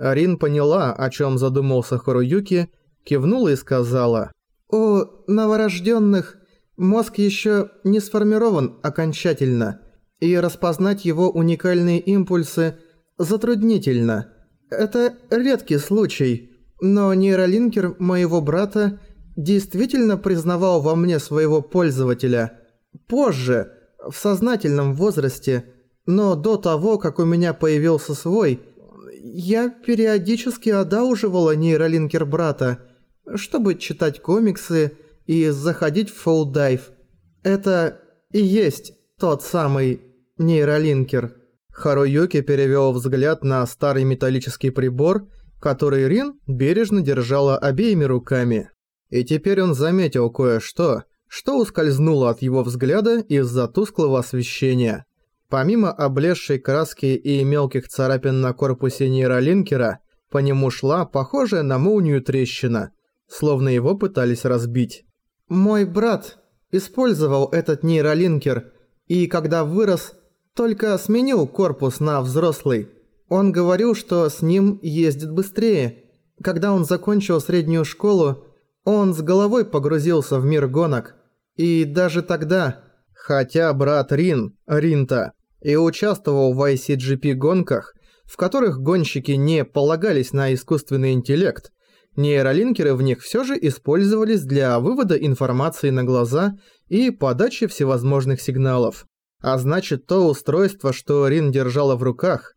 Рин поняла, о чем задумался Харуюки, кивнула и сказала. «У новорожденных мозг еще не сформирован окончательно, и распознать его уникальные импульсы затруднительно. Это редкий случай, но нейролинкер моего брата действительно признавал во мне своего пользователя. Позже, в сознательном возрасте, но до того, как у меня появился свой, я периодически одалживала нейролинкер брата, чтобы читать комиксы и заходить в фолл-дайв. Это и есть тот самый нейролинкер. Харуюки перевел взгляд на старый металлический прибор, который Рин бережно держала обеими руками. И теперь он заметил кое-что, что ускользнуло от его взгляда из-за тусклого освещения. Помимо облезшей краски и мелких царапин на корпусе нейролинкера, по нему шла похожая на молнию трещина, словно его пытались разбить. «Мой брат использовал этот нейролинкер, и когда вырос, только сменил корпус на взрослый. Он говорил, что с ним ездит быстрее. Когда он закончил среднюю школу, он с головой погрузился в мир гонок. И даже тогда, хотя брат Рин, Ринта, и участвовал в ICGP гонках, в которых гонщики не полагались на искусственный интеллект, нейролинкеры в них все же использовались для вывода информации на глаза и подачи всевозможных сигналов. А значит, то устройство, что Рин держала в руках,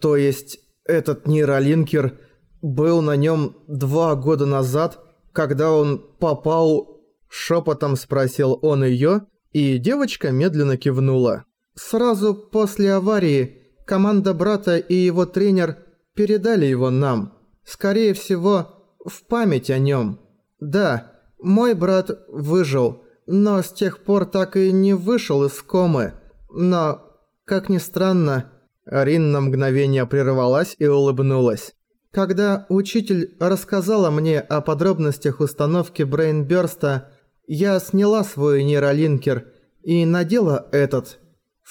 то есть этот нейролинкер был на нем два года назад, когда он попал... Шепотом спросил он ее, и девочка медленно кивнула. Сразу после аварии команда брата и его тренер передали его нам. Скорее всего, в память о нем. Да, мой брат выжил, но с тех пор так и не вышел из комы. Но, как ни странно, Рин на мгновение прервалась и улыбнулась. Когда учитель рассказала мне о подробностях установки Брейнбёрста, я сняла свой нейролинкер и надела этот –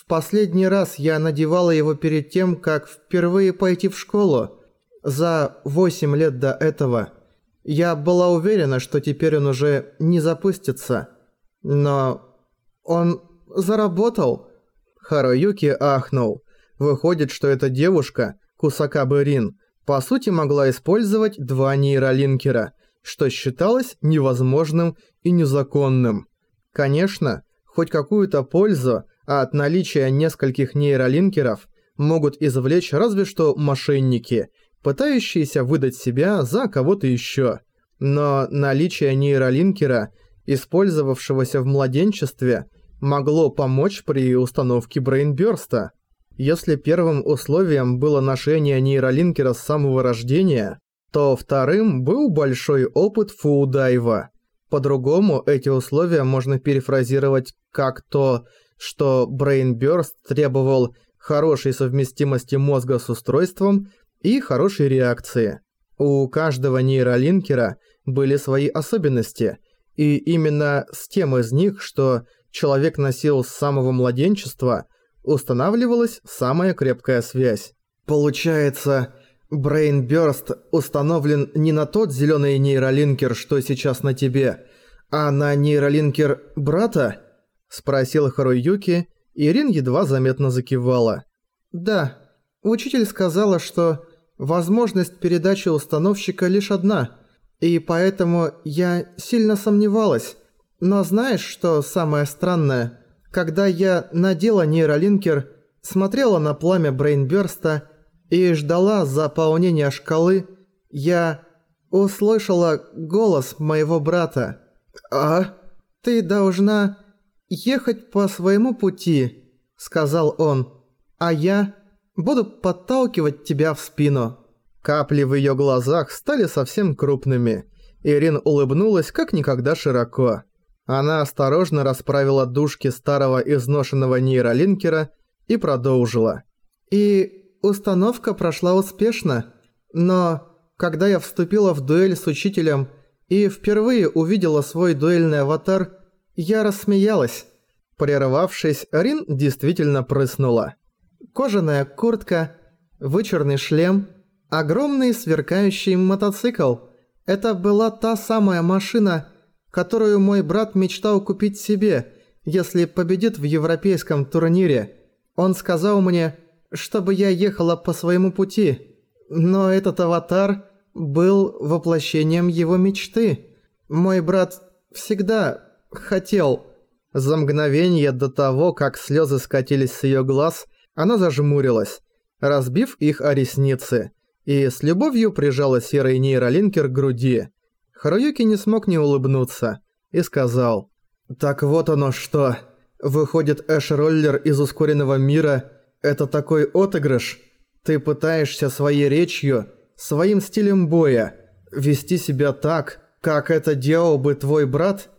последний раз я надевала его перед тем, как впервые пойти в школу. За 8 лет до этого. Я была уверена, что теперь он уже не запустится. Но он заработал. Харуюки ахнул. Выходит, что эта девушка, Кусакабы Рин, по сути могла использовать два нейролинкера, что считалось невозможным и незаконным. Конечно, хоть какую-то пользу а от наличия нескольких нейролинкеров могут извлечь разве что мошенники, пытающиеся выдать себя за кого-то еще. Но наличие нейролинкера, использовавшегося в младенчестве, могло помочь при установке брейнбёрста. Если первым условием было ношение нейролинкера с самого рождения, то вторым был большой опыт фуудайва. По-другому эти условия можно перефразировать как то что Brainburst требовал хорошей совместимости мозга с устройством и хорошей реакции. У каждого нейролинкера были свои особенности, и именно с тем из них, что человек носил с самого младенчества, устанавливалась самая крепкая связь. Получается, Brainburst установлен не на тот зеленый нейролинкер, что сейчас на тебе, а на нейролинкер брата? Спросил Харуюки, и Рин едва заметно закивала. «Да, учитель сказала, что возможность передачи установщика лишь одна, и поэтому я сильно сомневалась. Но знаешь, что самое странное? Когда я надела нейролинкер, смотрела на пламя Брейнбёрста и ждала заполнения шкалы, я услышала голос моего брата. «А? Ты должна...» «Ехать по своему пути», — сказал он, — «а я буду подталкивать тебя в спину». Капли в её глазах стали совсем крупными. Ирин улыбнулась как никогда широко. Она осторожно расправила дужки старого изношенного нейролинкера и продолжила. «И установка прошла успешно, но когда я вступила в дуэль с учителем и впервые увидела свой дуэльный аватар, я рассмеялась. Прервавшись, Рин действительно прыснула. Кожаная куртка, вычурный шлем, Огромный сверкающий мотоцикл. Это была та самая машина, которую мой брат мечтал купить себе, если победит в европейском турнире. Он сказал мне, чтобы я ехала по своему пути. Но этот аватар был воплощением его мечты. Мой брат всегда хотел... За мгновение до того, как слезы скатились с ее глаз, она зажмурилась, разбив их о ресницы, и с любовью прижала серый нейролинкер к груди. Харуюки не смог не улыбнуться и сказал «Так вот оно что. Выходит, Эш-роллер из ускоренного мира – это такой отыгрыш. Ты пытаешься своей речью, своим стилем боя, вести себя так, как это делал бы твой брат –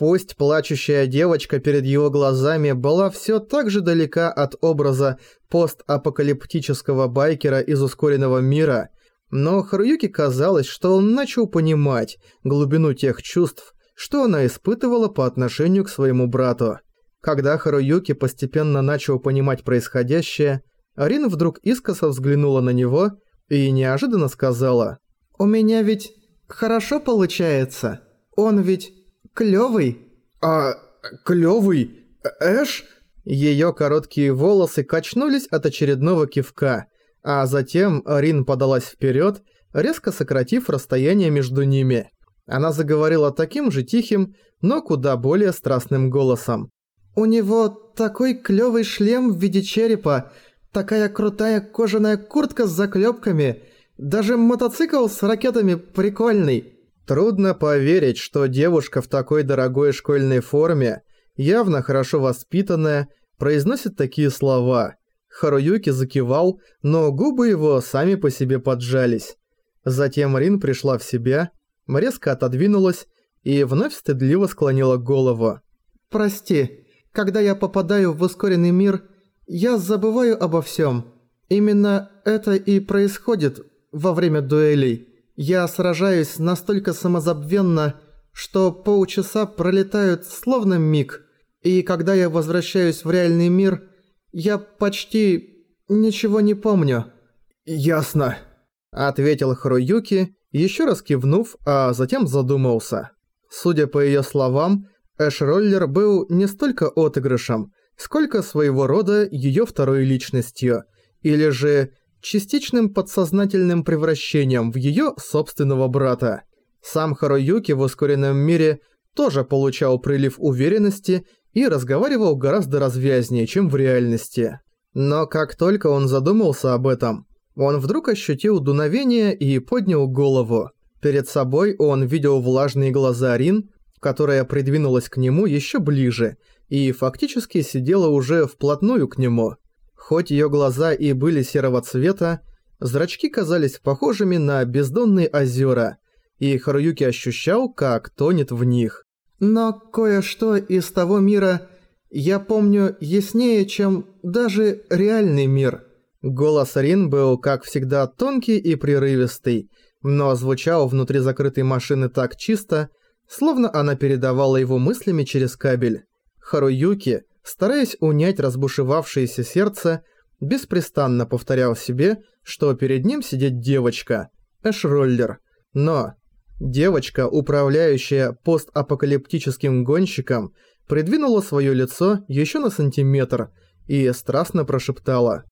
Пусть плачущая девочка перед его глазами была все так же далека от образа постапокалиптического байкера из ускоренного мира, но Харуюке казалось, что он начал понимать глубину тех чувств, что она испытывала по отношению к своему брату. Когда Харуюки постепенно начал понимать происходящее, Арина вдруг искоса взглянула на него и неожиданно сказала «У меня ведь хорошо получается. Он ведь клёвый». «А... клёвый? Эш?» Её короткие волосы качнулись от очередного кивка, а затем Рин подалась вперёд, резко сократив расстояние между ними. Она заговорила таким же тихим, но куда более страстным голосом. «У него такой клёвый шлем в виде черепа, такая крутая кожаная куртка с заклёпками, даже мотоцикл с ракетами прикольный. Трудно поверить, что девушка в такой дорогой школьной форме, явно хорошо воспитанная, произносит такие слова. Харуюки закивал, но губы его сами по себе поджались. Затем Рин пришла в себя, резко отодвинулась и вновь стыдливо склонила голову. «Прости, когда я попадаю в ускоренный мир, я забываю обо всем. Именно это и происходит во время дуэлей. Я сражаюсь настолько самозабвенно, что полчаса пролетают словно миг, и когда я возвращаюсь в реальный мир, я почти ничего не помню». «Ясно», — ответил Харуюки, еще раз кивнув, а затем задумался. Судя по ее словам, Эш-роллер был не столько отыгрышем, сколько своего рода ее второй личностью, или же частичным подсознательным превращением в её собственного брата. Сам Харуюки в ускоренном мире тоже получал прилив уверенности и разговаривал гораздо развязнее, чем в реальности. Но как только он задумался об этом, он вдруг ощутил дуновение и поднял голову. Перед собой он видел влажные глаза Рин, которая придвинулась к нему ещё ближе и фактически сидела уже вплотную к нему. Хоть ее глаза и были серого цвета, зрачки казались похожими на бездонные озера, и Харуюки ощущал, как тонет в них. Но кое-что из того мира я помню яснее, чем даже реальный мир. Голос Рин был, как всегда, тонкий и прерывистый, но звучал внутри закрытой машины так чисто, словно она передавала его мыслями через кабель. Харуюки стараясь унять разбушевавшееся сердце, беспрестанно повторял себе, что перед ним сидит девочка, Эш-роллер. Но девочка, управляющая постапокалиптическим гонщиком, придвинула свое лицо еще на сантиметр и страстно прошептала.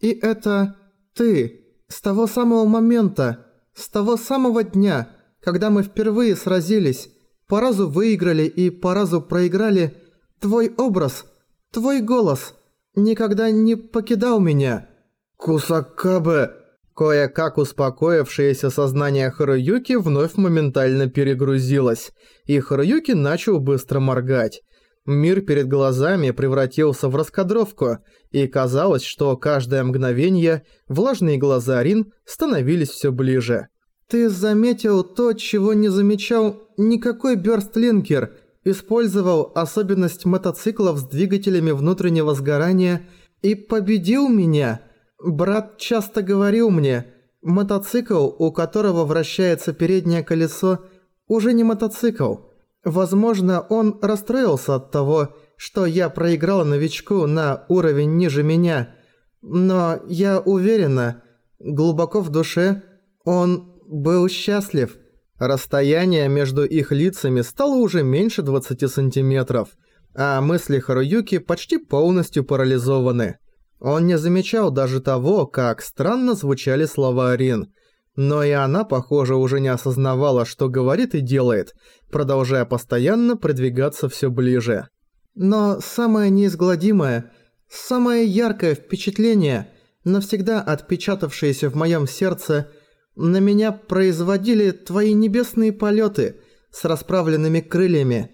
«И это ты, с того самого момента, с того самого дня, когда мы впервые сразились, по разу выиграли и по разу проиграли, твой образ – Твой голос никогда не покидал меня. Кусакабе. Кое-как успокоившееся сознание Харуюки вновь моментально перегрузилось, и Харуюки начал быстро моргать. Мир перед глазами превратился в раскадровку, и казалось, что каждое мгновение влажные глаза Рин становились все ближе. «Ты заметил то, чего не замечал никакой бёрстлинкер», использовал особенность мотоциклов с двигателями внутреннего сгорания и победил меня. Брат часто говорил мне, мотоцикл, у которого вращается переднее колесо, уже не мотоцикл. Возможно, он расстроился от того, что я проиграл новичку на уровень ниже меня. Но я уверена, Глубоко в душе он был счастлив. Расстояние между их лицами стало уже меньше 20 сантиметров, а мысли Харуюки почти полностью парализованы. Он не замечал даже того, как странно звучали слова Рин, но и она, похоже, уже не осознавала, что говорит и делает, продолжая постоянно продвигаться все ближе. Но самое неизгладимое, самое яркое впечатление, навсегда отпечатавшееся в моем сердце, на меня производили твои небесные полеты с расправленными крыльями.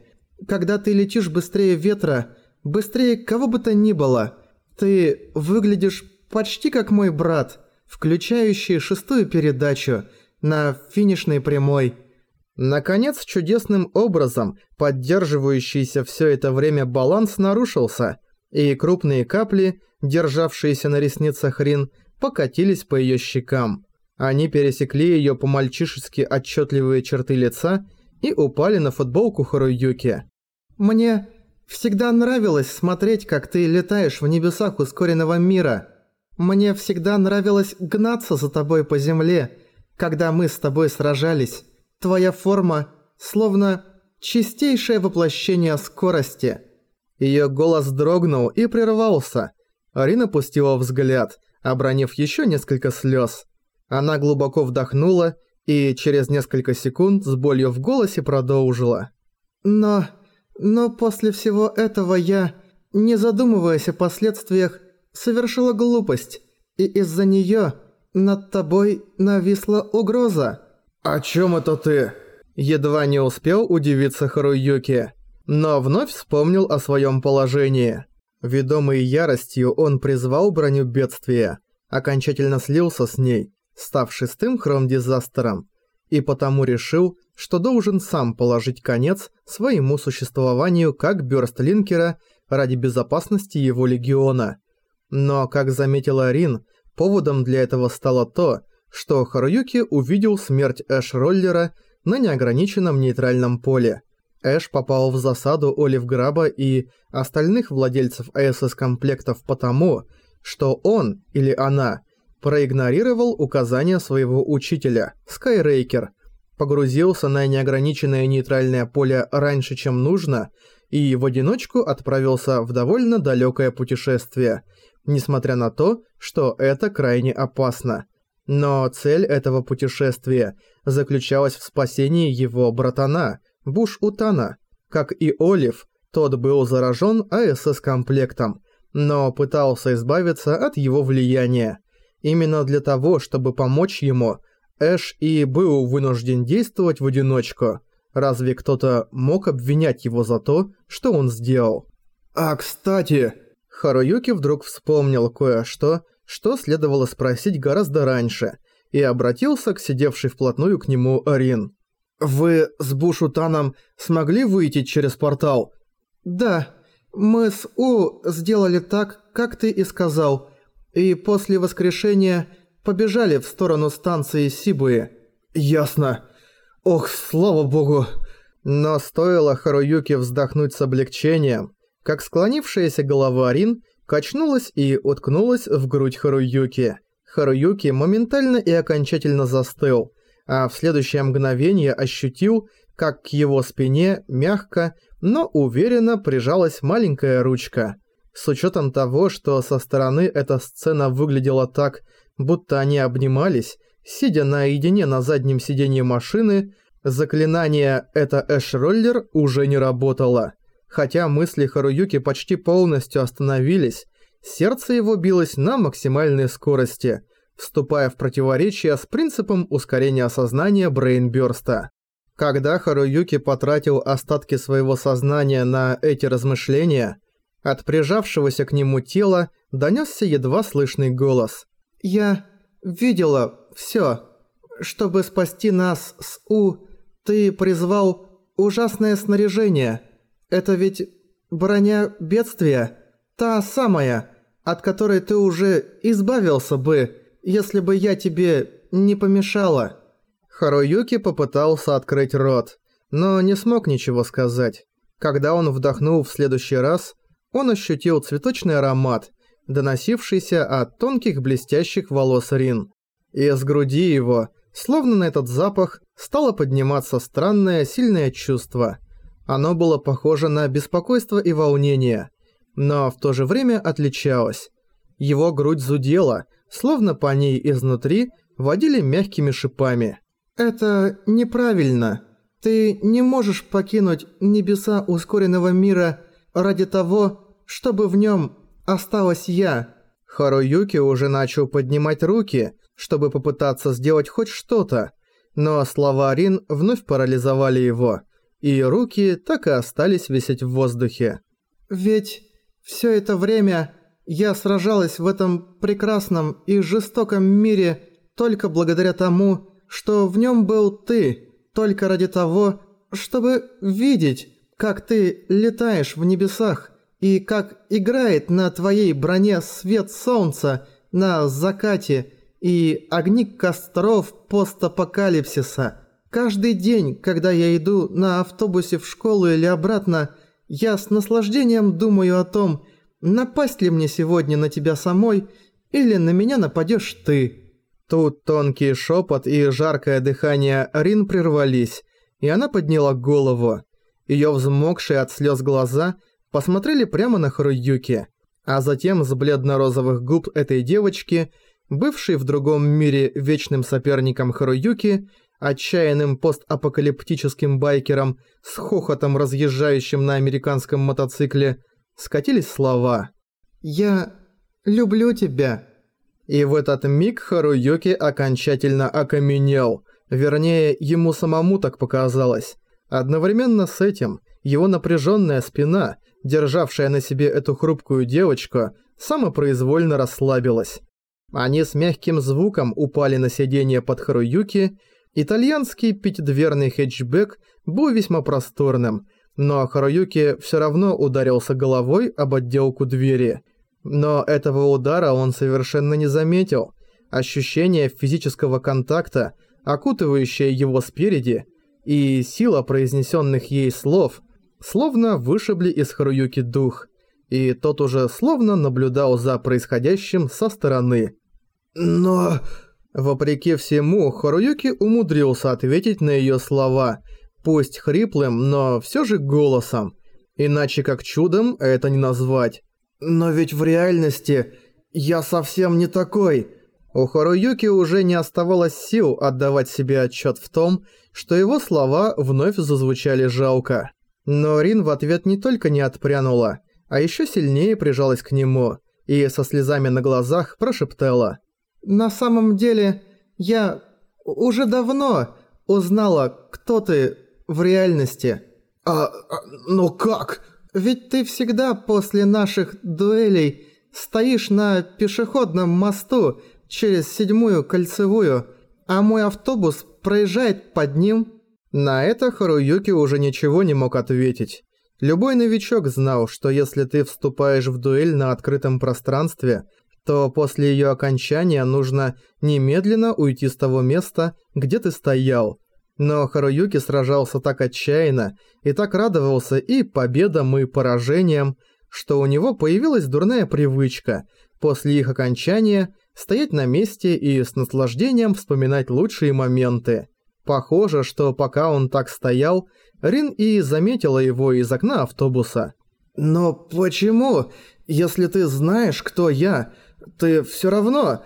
Когда ты летишь быстрее ветра, быстрее кого бы то ни было, ты выглядишь почти как мой брат, включающий шестую передачу на финишной прямой. Наконец, чудесным образом поддерживающийся все это время баланс нарушился, и крупные капли, державшиеся на ресницах Рин, покатились по ее щекам. Они пересекли ее по-мальчишески отчетливые черты лица и упали на футболку Харуюки. «Мне всегда нравилось смотреть, как ты летаешь в небесах ускоренного мира. Мне всегда нравилось гнаться за тобой по земле, когда мы с тобой сражались. Твоя форма словно чистейшее воплощение скорости». Ее голос дрогнул и прервался. Арина пустила взгляд, обронив еще несколько слез. Она глубоко вдохнула и через несколько секунд с болью в голосе продолжила. «Но... но после всего этого я, не задумываясь о последствиях, совершила глупость, и из-за неё над тобой нависла угроза». «О чём это ты?» Едва не успел удивиться Харуюки, но вновь вспомнил о своём положении. Ведомый яростью он призвал броню бедствия, окончательно слился с ней став шестым хром-дизастером, и потому решил, что должен сам положить конец своему существованию как бёрстлинкера ради безопасности его легиона. Но, как заметила Рин, поводом для этого стало то, что Харуюки увидел смерть Эш-роллера на неограниченном нейтральном поле. Эш попал в засаду Олив Граба и остальных владельцев АСС-комплектов потому, что он или она – проигнорировал указания своего учителя, Скайрейкер, погрузился на неограниченное нейтральное поле раньше, чем нужно, и в одиночку отправился в довольно далекое путешествие, несмотря на то, что это крайне опасно. Но цель этого путешествия заключалась в спасении его братана, Буш-Утана. Как и Олив, тот был заражен АСС-комплектом, но пытался избавиться от его влияния. Именно для того, чтобы помочь ему, Эш и был вынужден действовать в одиночку. Разве кто-то мог обвинять его за то, что он сделал? «А, кстати...» Харуюки вдруг вспомнил кое-что, что следовало спросить гораздо раньше, и обратился к сидевшей вплотную к нему Арин. «Вы с Бушутаном смогли выйти через портал?» «Да, мы с У сделали так, как ты и сказал и после воскрешения побежали в сторону станции Сибуи. Ясно. Ох, слава богу. Но стоило Харуюке вздохнуть с облегчением, как склонившаяся голова Рин качнулась и уткнулась в грудь Харуюки. Харуюки моментально и окончательно застыл, а в следующее мгновение ощутил, как к его спине мягко, но уверенно прижалась маленькая ручка. С учетом того, что со стороны эта сцена выглядела так, будто они обнимались, сидя наедине на заднем сиденье машины, заклинание «это Эш-роллер» уже не работало. Хотя мысли Харуюки почти полностью остановились, сердце его билось на максимальной скорости, вступая в противоречие с принципом ускорения сознания Брейнбёрста. Когда Харуюки потратил остатки своего сознания на эти размышления, от прижавшегося к нему тела донёсся едва слышный голос. «Я видела всё. Чтобы спасти нас с У, ты призвал ужасное снаряжение. Это ведь броня бедствия, та самая, от которой ты уже избавился бы, если бы я тебе не помешала». Харуюки попытался открыть рот, но не смог ничего сказать. Когда он вдохнул в следующий раз – он ощутил цветочный аромат, доносившийся от тонких блестящих волос Рин. И с груди его, словно на этот запах, стало подниматься странное сильное чувство. Оно было похоже на беспокойство и волнение, но в то же время отличалось. Его грудь зудела, словно по ней изнутри водили мягкими шипами. «Это неправильно. Ты не можешь покинуть небеса ускоренного мира ради того, чтобы в нем осталась я». Харуюки уже начал поднимать руки, чтобы попытаться сделать хоть что-то, но слова Рин вновь парализовали его, и руки так и остались висеть в воздухе. «Ведь все это время я сражалась в этом прекрасном и жестоком мире только благодаря тому, что в нем был ты, только ради того, чтобы видеть, как ты летаешь в небесах и как играет на твоей броне свет солнца на закате и огни костров постапокалипсиса. Каждый день, когда я иду на автобусе в школу или обратно, я с наслаждением думаю о том, напасть ли мне сегодня на тебя самой или на меня нападешь ты». Тут тонкий шепот и жаркое дыхание Рин прервались, и она подняла голову. Ее взмокшие от слез глаза посмотрели прямо на Харуюки, а затем с бледно-розовых губ этой девочки, бывшей в другом мире вечным соперником Харуюки, отчаянным постапокалиптическим байкером с хохотом разъезжающим на американском мотоцикле, скатились слова «Я люблю тебя». И в этот миг Харуюки окончательно окаменел. Вернее, ему самому так показалось. Одновременно с этим его напряженная спина, державшая на себе эту хрупкую девочку, самопроизвольно расслабилась. Они с мягким звуком упали на сиденье под Харуюки. Итальянский пятидверный хэтчбэк был весьма просторным, но Харуюки все равно ударился головой об отделку двери – но этого удара он совершенно не заметил. Ощущение физического контакта, окутывающее его спереди, и сила произнесенных ей слов, словно вышибли из Харуюки дух, и тот уже словно наблюдал за происходящим со стороны. Но... Вопреки всему, Харуюки умудрился ответить на ее слова, пусть хриплым, но все же голосом. Иначе как чудом это не назвать. Но ведь в реальности я совсем не такой. У Харуюки уже не оставалось сил отдавать себе отчет в том, что его слова вновь зазвучали жалко. Но Рин в ответ не только не отпрянула, а еще сильнее прижалась к нему и со слезами на глазах прошептала. «На самом деле, я уже давно узнала, кто ты в реальности». «А, а ну как?» Ведь ты всегда после наших дуэлей стоишь на пешеходном мосту через седьмую кольцевую, а мой автобус проезжает под ним». На это Харуюки уже ничего не мог ответить. Любой новичок знал, что если ты вступаешь в дуэль на открытом пространстве, то после ее окончания нужно немедленно уйти с того места, где ты стоял, но Харуюки сражался так отчаянно и так радовался и победам, и поражениям, что у него появилась дурная привычка после их окончания стоять на месте и с наслаждением вспоминать лучшие моменты. Похоже, что пока он так стоял, Рин и заметила его из окна автобуса. «Но почему? Если ты знаешь, кто я, ты всё равно...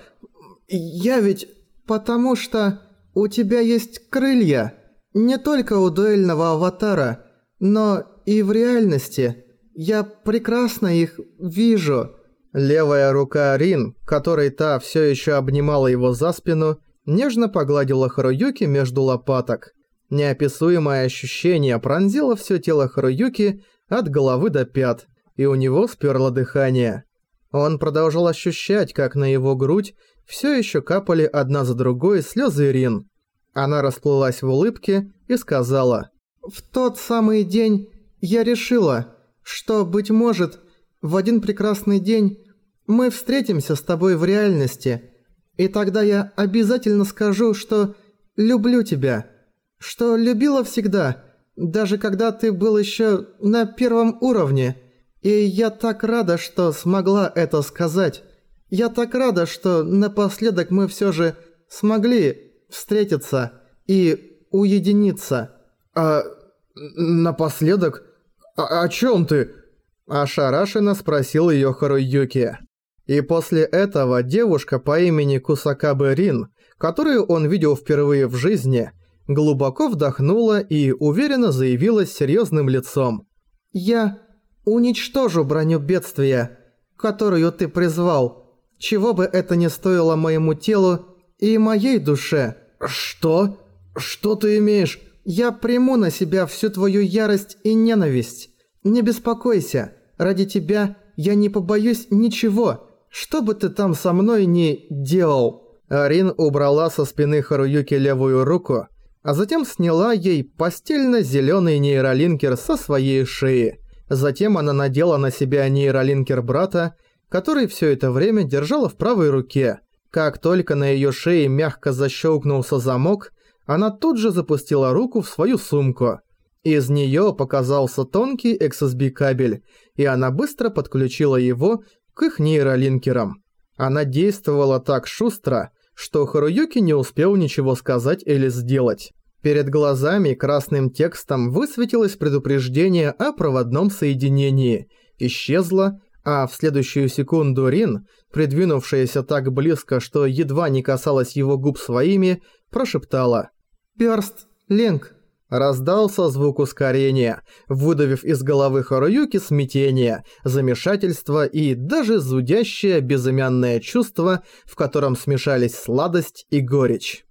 Я ведь... Потому что...» «У тебя есть крылья. Не только у дуэльного аватара, но и в реальности. Я прекрасно их вижу». Левая рука Рин, которой та все еще обнимала его за спину, нежно погладила Харуюки между лопаток. Неописуемое ощущение пронзило все тело Харуюки от головы до пят, и у него сперло дыхание. Он продолжал ощущать, как на его грудь все еще капали одна за другой слезы Рин. Она расплылась в улыбке и сказала, «В тот самый день я решила, что, быть может, в один прекрасный день мы встретимся с тобой в реальности, и тогда я обязательно скажу, что люблю тебя, что любила всегда, даже когда ты был еще на первом уровне, и я так рада, что смогла это сказать». Я так рада, что напоследок мы все же смогли встретиться и уединиться. А напоследок, о, о чем ты? Ошарашенно спросил её Харуюки. И после этого девушка по имени Кусакабе Рин, которую он видел впервые в жизни, глубоко вдохнула и уверенно заявила с серьёзным лицом. «Я уничтожу броню бедствия, которую ты призвал, чего бы это ни стоило моему телу и моей душе». «Что? Что ты имеешь?» «Я приму на себя всю твою ярость и ненависть. Не беспокойся, ради тебя я не побоюсь ничего, что бы ты там со мной ни делал». Арин убрала со спины Харуюки левую руку, а затем сняла ей постельно-зелёный нейролинкер со своей шеи. Затем она надела на себя нейролинкер брата, который всё это время держала в правой руке. Как только на её шее мягко защёлкнулся замок, она тут же запустила руку в свою сумку. Из неё показался тонкий XSB кабель, и она быстро подключила его к их нейролинкерам. Она действовала так шустро, что Харуюки не успел ничего сказать или сделать. Перед глазами красным текстом высветилось предупреждение о проводном соединении. Исчезло, а в следующую секунду Рин, придвинувшаяся так близко, что едва не касалась его губ своими, прошептала «Пёрст, Линк». Раздался звук ускорения, выдавив из головы Харуюки смятение, замешательство и даже зудящее безымянное чувство, в котором смешались сладость и горечь.